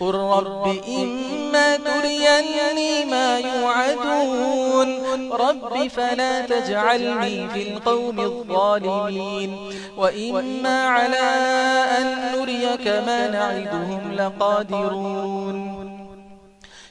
قل رب إما تريني ما يوعدون رب فلا تجعلني في القوم الظالمين وإما على أن نريك ما نعدهم لقادرون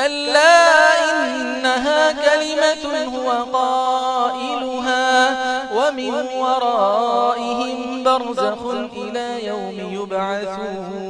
كلا إنها كلمة هو قائلها ومن ورائهم برزخ إلى يوم يبعثون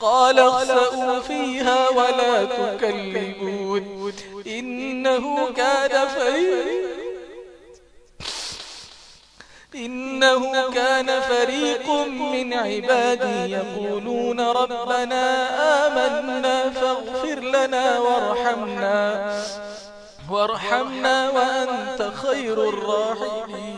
قال اخسأوا فيها ولا تكلمون. إنه كان فريق إنه كان فريق من عبادي يقولون ربنا آمنا فاغفر لنا وارحمنا. وارحمنا وأنت خير الراحمين.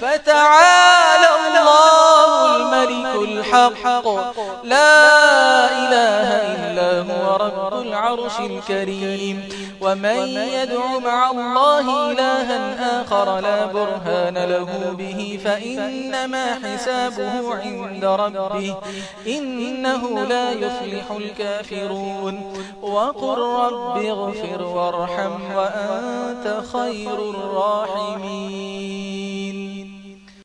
فتعالى الله الملك الحق. لا إله إلا هو رب العرش الكريم. ومن يدعو مع الله إلها آخر لا برهان له به فإنما حسابه عند ربه. إنه لا يفلح الكافرون. وقل رب اغفر وارحم وأنت خير الراحمين.